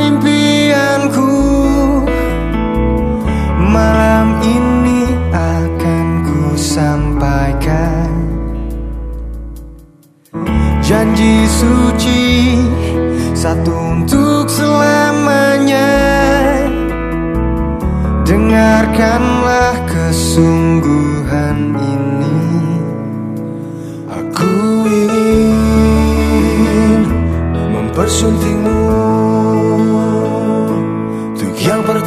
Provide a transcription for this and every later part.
impianku. Malam ini akan ku sampaikan Janji suci satu untuk selamanya. Dengarkanlah kesungguhan ini. Aku ingin mempersuntingmu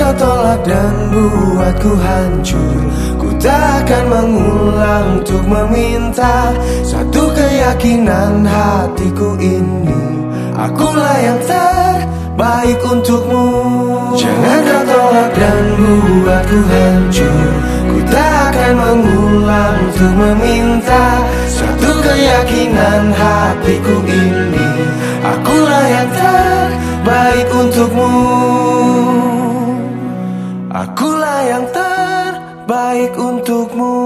kau tolak dan buatku hancur. Ku tak akan mengulang untuk meminta Satu keyakinan hatiku ini. Akulah yang terbaik untukmu. Jangan kau tolak dan buatku hancur. Ku tak akan mengulang untuk meminta Satu keyakinan hatiku ini. Akulah yang terbaik untukmu Terbaik untukmu